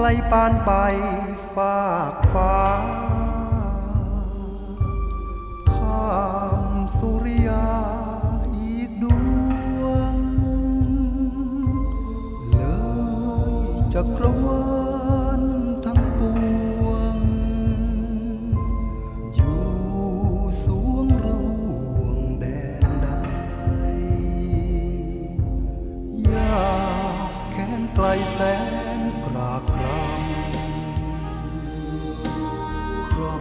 ไกลปานไปฝากฟ้าข้ามสุริยาอีกดวง เลยจักรวาลทั้งปวง อยู่สวงระวงแดนใดยากแค้นไกลแสน กรากรำคร่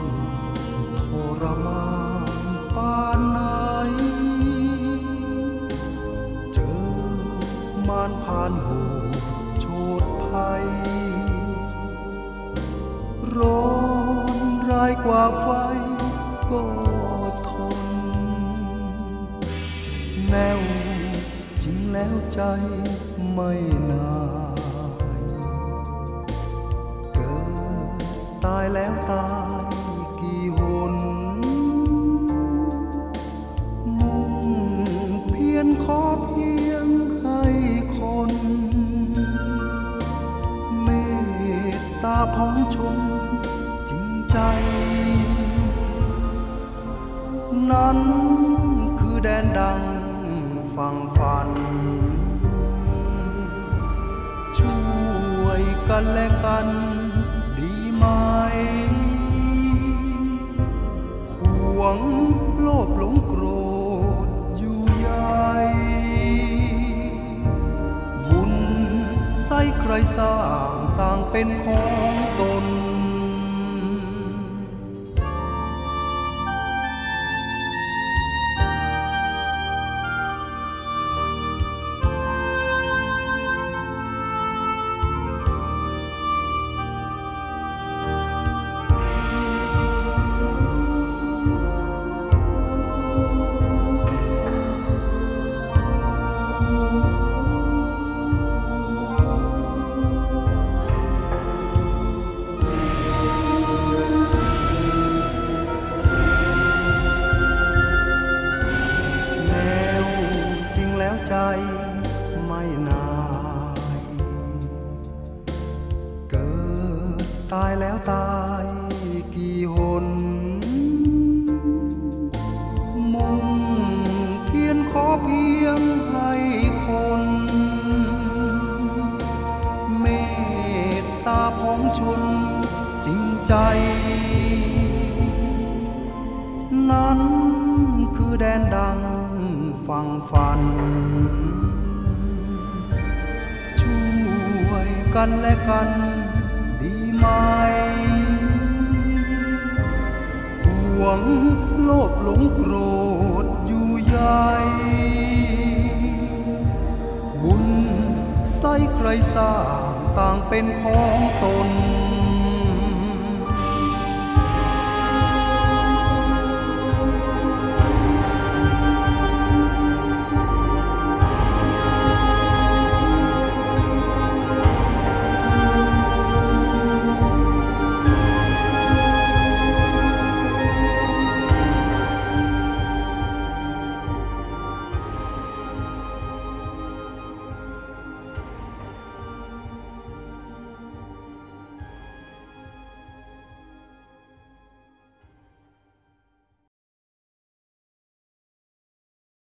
ำทรมานปานไหน เจอมารผ่านโหดโชดภัย ร้อนร้ายกว่าไฟก็ทน แนวจริงแล้วใจไม่นาย ตายแล้วตายกี่หนมุ่งเพียรขอเพียงให้คน เมตตาพ้องชนจริงใจ นั้นคือแดนดังฟังฝัน ช่วยกันและกันดีไหม วงโลภหลงโกรธอยู่ใหญ่บุญใส่ใครสร้างต่างเป็นของ ใจไม่นายเกิดตายแล้วตายกี่หนมุ่งเพียรขอเพียงให้คนเมตตาพ้องชนจริงใจ นั้นคือแดนดัง ฟังฝัน ช่วยกันและกันดีไหมห่วงโลภหลงโกรธอยู่ใหญ่บุญใส่ใครสร้างต่างเป็นของตน